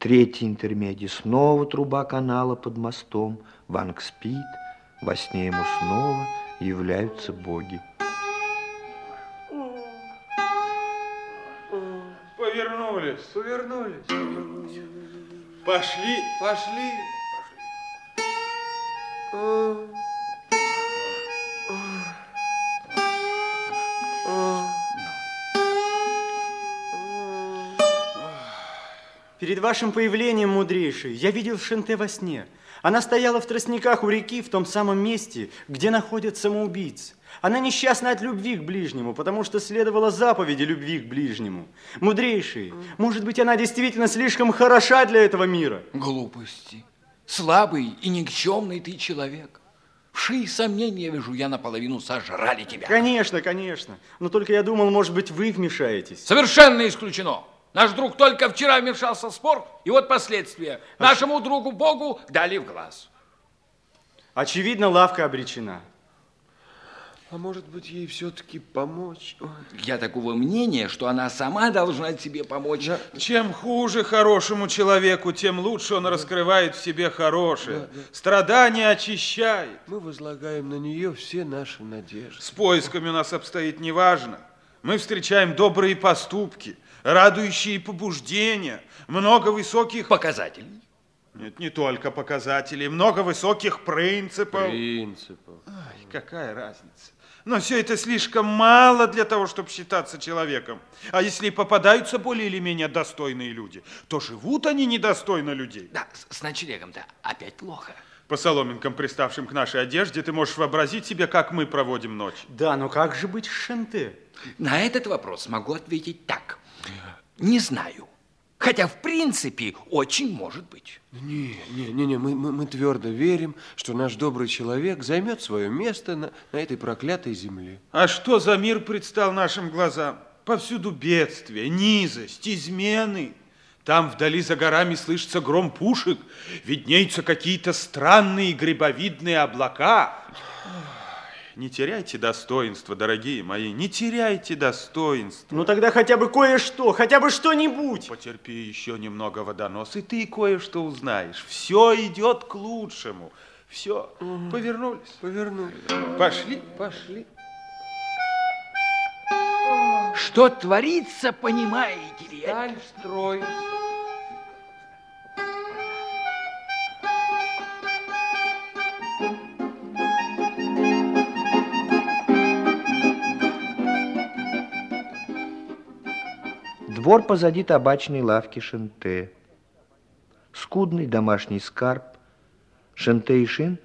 Третий интермедий. Снова труба канала под мостом. Ванг спит. Во сне ему снова являются боги. Повернулись. Повернулись. Пошли. Пошли. Перед вашим появлением, мудрейший, я видел Шенте во сне. Она стояла в тростниках у реки, в том самом месте, где находят самоубийц. Она несчастна от любви к ближнему, потому что следовала заповеди любви к ближнему. Мудрейший, может быть, она действительно слишком хороша для этого мира? Глупости. Слабый и никчемный ты человек. Вши сомнения, вижу, я наполовину сожрали тебя. Конечно, конечно. Но только я думал, может быть, вы вмешаетесь. Совершенно исключено. Наш друг только вчера вмешался в спор, и вот последствия. Нашему другу Богу дали в глаз. Очевидно, лавка обречена. А может быть, ей все-таки помочь? Ой. Я такого мнения, что она сама должна себе помочь. Да. Чем хуже хорошему человеку, тем лучше он раскрывает в себе хорошее. Да, да. Страдание очищает. Мы возлагаем на нее все наши надежды. С поисками у нас обстоит неважно. Мы встречаем добрые поступки, радующие побуждения, много высоких... Показателей. Нет, не только показателей, много высоких принципов. Принципов. Ай, какая разница? Но все это слишком мало для того, чтобы считаться человеком. А если и попадаются более или менее достойные люди, то живут они недостойно людей. Да, с, с ночлегом-то опять плохо. По соломинкам, приставшим к нашей одежде, ты можешь вообразить себе, как мы проводим ночь. Да, но как же быть с Шенте? На этот вопрос могу ответить так. Не знаю. Хотя, в принципе, очень может быть. Не, не, не, не мы, мы, мы твердо верим, что наш добрый человек займет свое место на, на этой проклятой земле. А что за мир предстал нашим глазам? Повсюду бедствия, низость, измены. Там вдали за горами слышится гром пушек, виднеются какие-то странные грибовидные облака. Не теряйте достоинства, дорогие мои, не теряйте достоинства. Ну тогда хотя бы кое-что, хотя бы что-нибудь. Потерпи еще немного, водонос, и ты кое-что узнаешь. Все идет к лучшему. Все, повернулись. Повернулись. Пошли. Пошли. Что творится, понимаете ли? Сталь в строй. Двор позади табачной лавки Шенте. Скудный домашний скарб. Шенте и Шин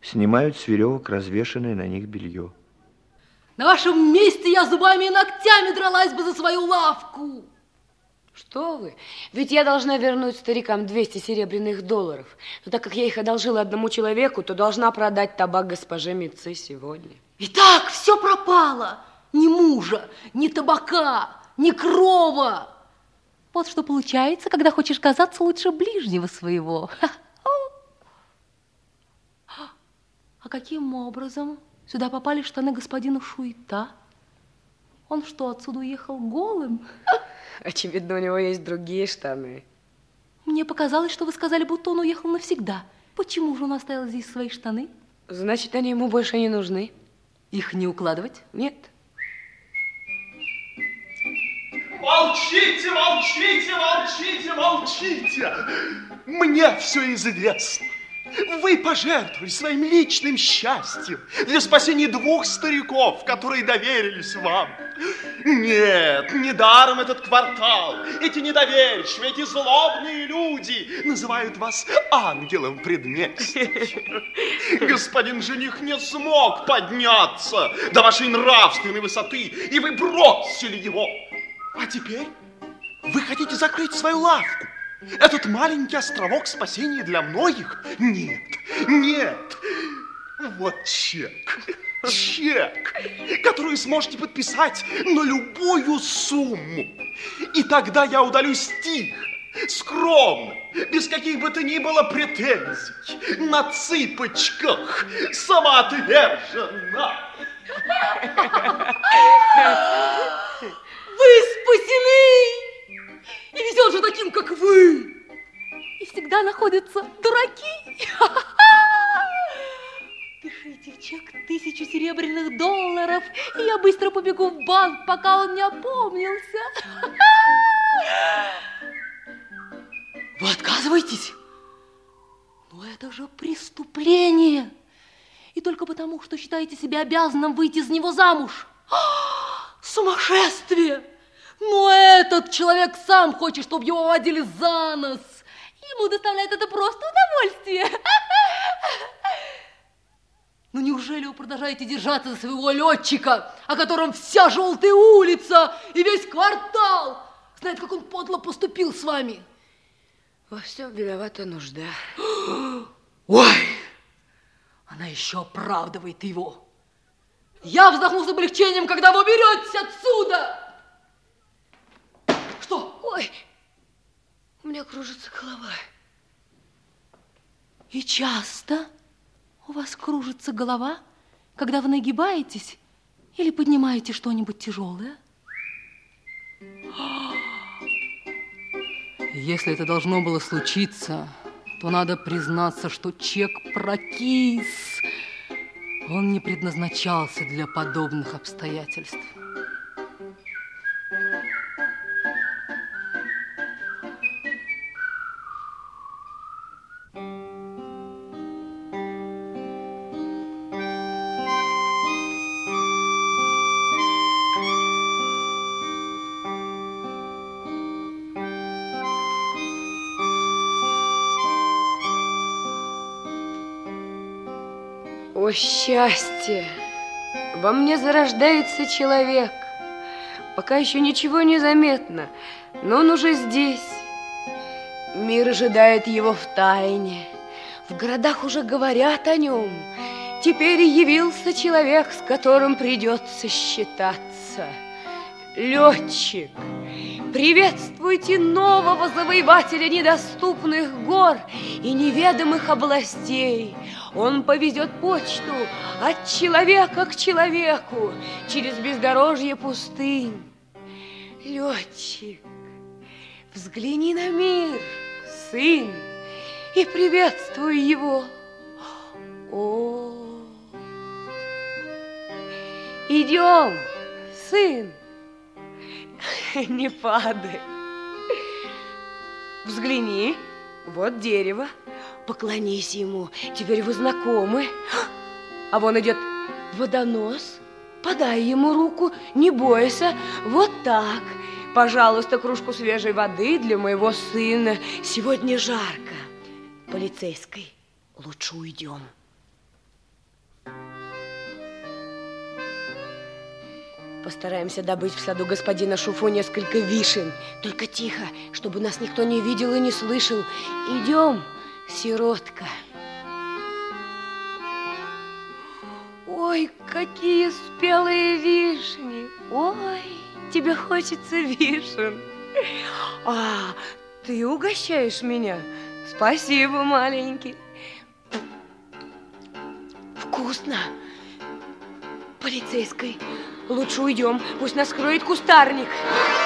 снимают с веревок развешанное на них белье. На вашем месте я зубами и ногтями дралась бы за свою лавку. Что вы? Ведь я должна вернуть старикам 200 серебряных долларов. Но так как я их одолжила одному человеку, то должна продать табак госпоже Митцы сегодня. Итак, все пропало. Ни мужа, ни табака, ни крова. Вот что получается, когда хочешь казаться лучше ближнего своего. А каким образом сюда попали штаны господина Шуита? Он что, отсюда уехал голым? Очевидно, у него есть другие штаны. Мне показалось, что вы сказали, будто он уехал навсегда. Почему же он оставил здесь свои штаны? Значит, они ему больше не нужны. Их не укладывать? Нет. Молчите, молчите, молчите, молчите! Мне все известно. Вы пожертвовали своим личным счастьем для спасения двух стариков, которые доверились вам. Нет, недаром этот квартал, эти недоверчивые, эти злобные люди называют вас ангелом предместья. Господин жених не смог подняться до вашей нравственной высоты, и вы бросили его. А теперь вы хотите закрыть свою лавку. Этот маленький островок спасения для многих? Нет, нет. Вот чек. Чек, который сможете подписать на любую сумму. И тогда я удалюсь тихо, скромно, без каких бы то ни было претензий, на цыпочках, самоотверженно. Вы спасены! И везет же таким, как вы! всегда находятся дураки. Пишите чек тысячу серебряных долларов, и я быстро побегу в банк, пока он не опомнился. Вы отказываетесь? Но это же преступление. И только потому, что считаете себя обязанным выйти из него замуж. Сумасшествие! Но этот человек сам хочет, чтобы его водили за нос. Ему доставляет это просто удовольствие. Ну неужели вы продолжаете держаться за своего летчика, о котором вся желтая улица и весь квартал знает, как он подло поступил с вами? Во всем виновата нужда. Ой, она еще оправдывает его. Я вздохну с облегчением, когда вы уберетесь отсюда. Что? Ой, у меня кружится голова. И часто у вас кружится голова, когда вы нагибаетесь или поднимаете что-нибудь тяжелое? Если это должно было случиться, то надо признаться, что чек прокис. Он не предназначался для подобных обстоятельств. О, счастье! Во мне зарождается человек. Пока еще ничего не заметно, но он уже здесь. Мир ожидает его в тайне. В городах уже говорят о нем. Теперь явился человек, с которым придется считаться. Летчик. Приветствуйте нового завоевателя недоступных гор и неведомых областей. Он повезет почту от человека к человеку через бездорожье пустынь. Летчик, взгляни на мир, сын, и приветствуй его. О, идем, сын, не падай. Взгляни, вот дерево. Поклонись ему, теперь вы знакомы. А вон идет водонос. Подай ему руку, не бойся. Вот так. Пожалуйста, кружку свежей воды для моего сына. Сегодня жарко. Полицейской, лучше уйдем. Постараемся добыть в саду господина Шуфу несколько вишен. Только тихо, чтобы нас никто не видел и не слышал. Идем, сиротка. Ой, какие спелые вишни. Ой, тебе хочется вишен. А, ты угощаешь меня? Спасибо, маленький. Вкусно. Полицейской, лучше уйдем, пусть нас кроет кустарник. Ну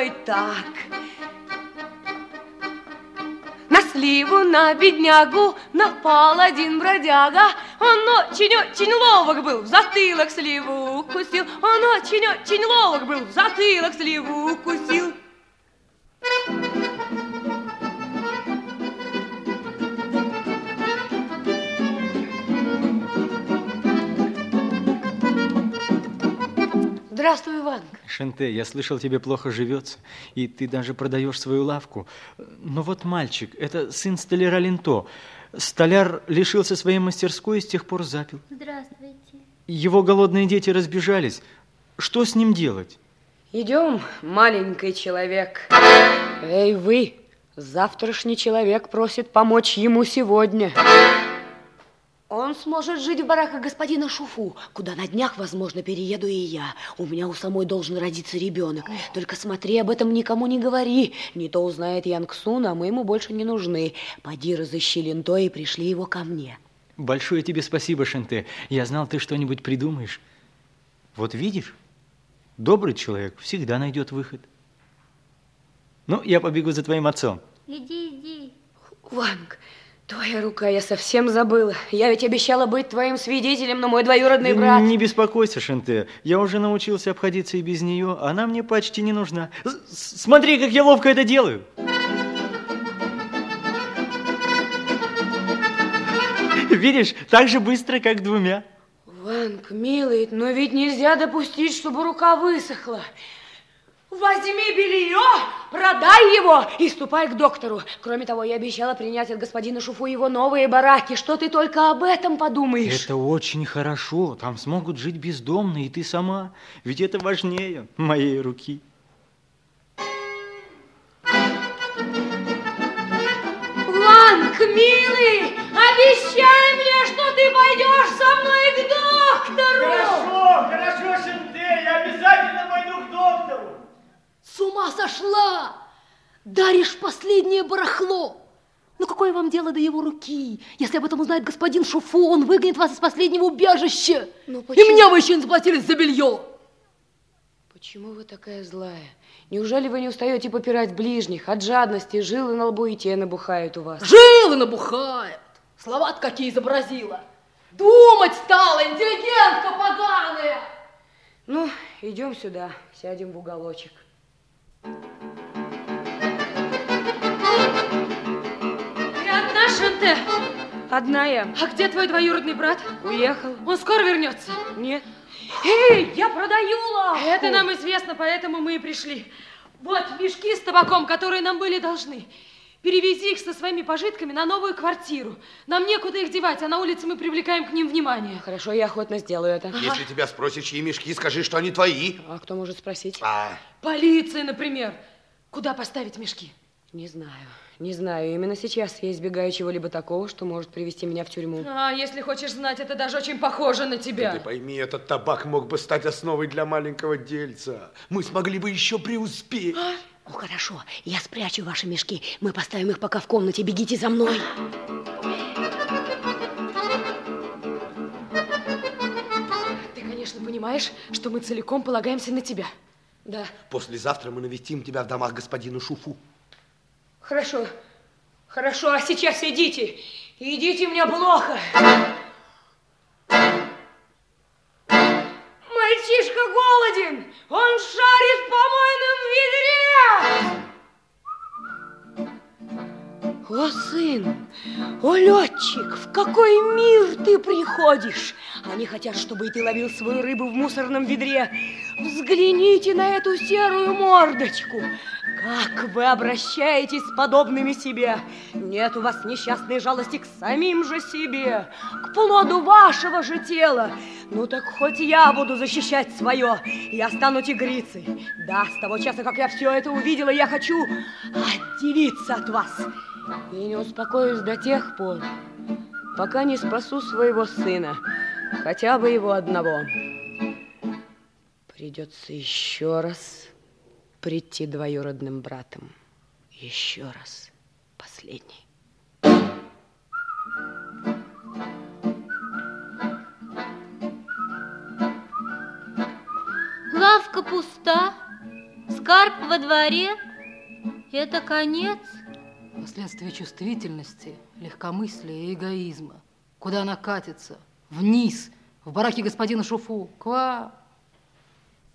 родной, так. На сливу, на беднягу напал один бродяга. Он очень-очень ловок был, в затылок сливу укусил. Он очень-очень ловок был, в затылок сливу укусил. Здравствуй, Иван. Шенте, я слышал, тебе плохо живется, и ты даже продаешь свою лавку. Но вот мальчик, это сын столяра Линто. Столяр лишился своей мастерской и с тех пор запил. Здравствуйте. Его голодные дети разбежались. Что с ним делать? Идем, маленький человек. Эй, вы, Завтрашний человек просит помочь ему сегодня. Он сможет жить в бараках господина Шуфу, куда на днях, возможно, перееду и я. У меня у самой должен родиться ребенок. Только смотри, об этом никому не говори. Не то узнает Янг Сун, а мы ему больше не нужны. Поди разыщи Линто и пришли его ко мне. Большое тебе спасибо, Шенте. Я знал, ты что-нибудь придумаешь. Вот видишь, добрый человек всегда найдет выход. Ну, я побегу за твоим отцом. Иди, иди. Ванг, твоя рука, я совсем забыла. Я ведь обещала быть твоим свидетелем, но мой двоюродный брат... Не беспокойся, Шенте. Я уже научился обходиться и без нее. Она мне почти не нужна. С- Смотри, как я ловко это делаю. Видишь, так же быстро, как двумя. Ванг, милый, но ведь нельзя допустить, чтобы рука высохла. Возьми белье, продай его и ступай к доктору. Кроме того, я обещала принять от господина Шуфу его новые бараки. Что ты только об этом подумаешь? Это очень хорошо. Там смогут жить бездомные, и ты сама. Ведь это важнее моей руки. Ланг, милый, обещай мне, что ты пойдешь со мной к доктору. хорошо, Шенте, я обязательно пойду. С ума сошла! Даришь последнее барахло. Ну какое вам дело до его руки? Если об этом узнает господин Шуфу, он выгонит вас из последнего убежища. Ну, И меня вы еще не заплатили за белье. Почему вы такая злая? Неужели вы не устаете попирать ближних? От жадности жилы на лбу и те набухают у вас. Жилы набухает. слова какие изобразила. Думать стала, интеллигентка поганая. Ну, идем сюда, сядем в уголочек. Шанте? Одна я. А где твой двоюродный брат? Уехал. Он скоро вернется. Нет. Эй, я продаю лавку. Это нам известно, поэтому мы и пришли. Вот мешки с табаком, которые нам были должны. Перевези их со своими пожитками на новую квартиру. Нам некуда их девать, а на улице мы привлекаем к ним внимание. Хорошо, я охотно сделаю это. Если тебя спросят, чьи мешки, скажи, что они твои. А кто может спросить? А, Полиция, например. Куда поставить мешки? Не знаю, не знаю. Именно сейчас я избегаю чего-либо такого, что может привести меня в тюрьму. А, если хочешь знать, это даже очень похоже на тебя. ты пойми, этот табак мог бы стать основой для маленького дельца. Мы смогли бы еще преуспеть. Ну хорошо, я спрячу ваши мешки. Мы поставим их пока в комнате. Бегите за мной. Ты, конечно, понимаешь, что мы целиком полагаемся на тебя. Да, Послезавтра мы навестим тебя в домах господина Шуфу. Хорошо. Хорошо, а сейчас идите. Идите, мне плохо. Мальчишка голоден. Он шарит в помойном ведре. О, сын, о, летчик, в какой мир ты приходишь? Они хотят, чтобы и ты ловил свою рыбу в мусорном ведре. Взгляните на эту серую мордочку. Как вы обращаетесь с подобными себе? Нет у вас несчастной жалости к самим же себе, к плоду вашего же тела. Ну так хоть я буду защищать свое. Я стану тигрицей. Да, с того часа, как я все это увидела, я хочу отделиться от вас. И не успокоюсь до тех пор, пока не спасу своего сына, хотя бы его одного. Придется еще раз прийти двоюродным братом. Еще раз. Последний. Лавка пуста, скарб во дворе. Это конец. Последствия чувствительности, легкомыслия и эгоизма. Куда она катится? Вниз, в бараке господина Шуфу. Ква!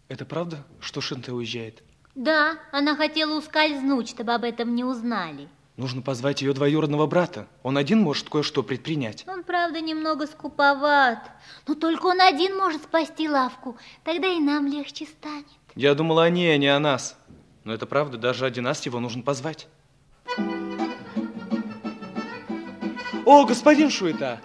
Это правда, что Шенте уезжает? Да, она хотела ускользнуть, чтобы об этом не узнали. Нужно позвать ее двоюродного брата. Он один может кое-что предпринять. Он, правда, немного скуповат. Но только он один может спасти лавку. Тогда и нам легче станет. Я думала о ней, а не о нас. Но это правда, даже ради нас его нужно позвать. О, господин Шуета!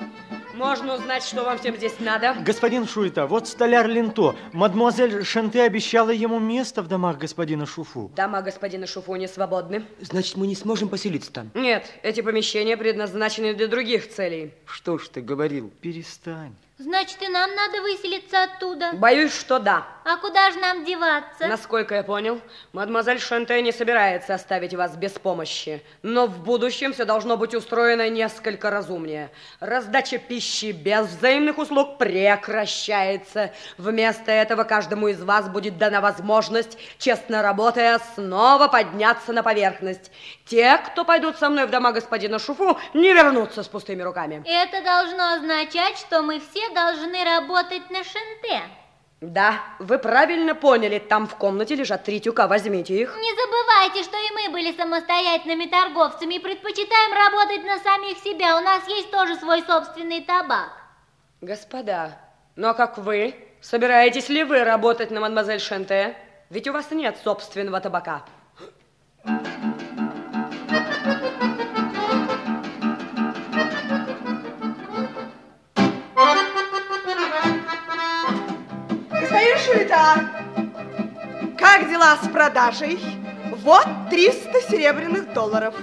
Можно узнать, что вам всем здесь надо? Господин Шуйта, вот столяр Линто. Мадемуазель Шанте обещала ему место в домах господина Шуфу. Дома господина Шуфу не свободны. Значит, мы не сможем поселиться там? Нет, эти помещения предназначены для других целей. Что ж ты говорил? Перестань. Значит, и нам надо выселиться оттуда. Боюсь, что да. А куда же нам деваться? Насколько я понял, мадемуазель Шанте не собирается оставить вас без помощи. Но в будущем все должно быть устроено несколько разумнее. Раздача пищи без взаимных услуг прекращается. Вместо этого каждому из вас будет дана возможность, честно работая, снова подняться на поверхность. Те, кто пойдут со мной в дома господина Шуфу, не вернутся с пустыми руками. Это должно означать, что мы все должны работать на шенте. Да, вы правильно поняли. Там в комнате лежат три тюка. Возьмите их. Не забывайте, что и мы были самостоятельными торговцами и предпочитаем работать на самих себя. У нас есть тоже свой собственный табак. Господа, ну а как вы? Собираетесь ли вы работать на мадемуазель Шенте? Ведь у вас нет собственного табака. Как дела с продажей? Вот 300 серебряных долларов.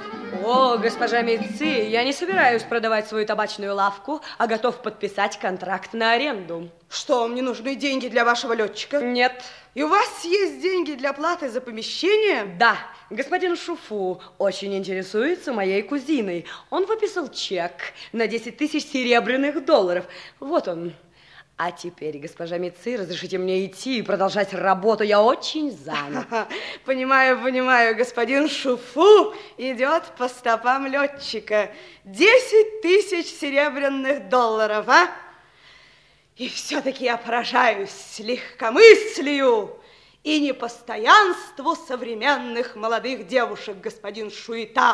О, госпожа Митци, я не собираюсь продавать свою табачную лавку, а готов подписать контракт на аренду. Что, вам не нужны деньги для вашего летчика? Нет. И у вас есть деньги для платы за помещение? Да, господин Шуфу очень интересуется моей кузиной. Он выписал чек на 10 тысяч серебряных долларов. Вот он. А теперь, госпожа Митци, разрешите мне идти и продолжать работу. Я очень занят. Понимаю, понимаю, господин Шуфу идет по стопам летчика. 10 тысяч серебряных долларов, а? И все-таки я поражаюсь легкомыслию и непостоянству современных молодых девушек, господин Шуита.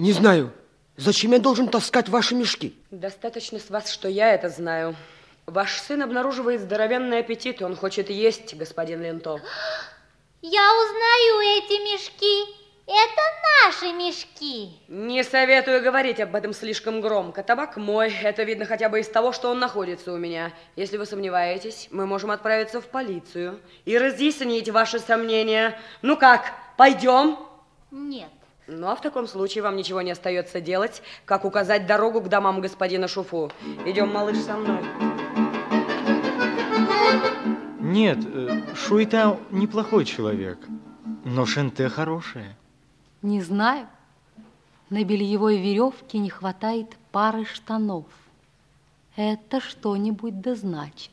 Не знаю. Зачем я должен таскать ваши мешки? Достаточно с вас, что я это знаю. Ваш сын обнаруживает здоровенный аппетит, и он хочет есть, господин Ленто. Я узнаю эти мешки. Это наши мешки. Не советую говорить об этом слишком громко. Табак мой. Это видно хотя бы из того, что он находится у меня. Если вы сомневаетесь, мы можем отправиться в полицию и разъяснить ваши сомнения. Ну как, пойдем? Нет. Ну, а в таком случае вам ничего не остается делать, как указать дорогу к домам господина Шуфу. Идем, малыш, со мной. Нет, э, Шуита неплохой человек, но Шенте хорошая. Не знаю. На бельевой веревке не хватает пары штанов. Это что-нибудь да значит.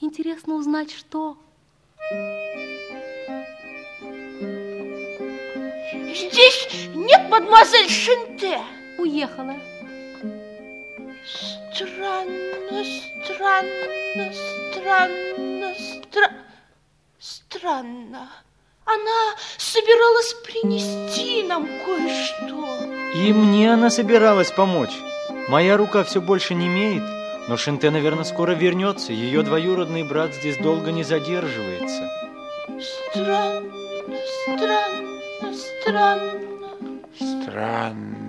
Интересно узнать, что. Здесь нет мадемуазель Шенте. Уехала. Странно, странно, странно, стра... странно. Она собиралась принести нам кое-что. И мне она собиралась помочь. Моя рука все больше не имеет, но Шенте, наверное, скоро вернется. Ее двоюродный брат здесь долго не задерживается. Странно, странно, странно. Странно.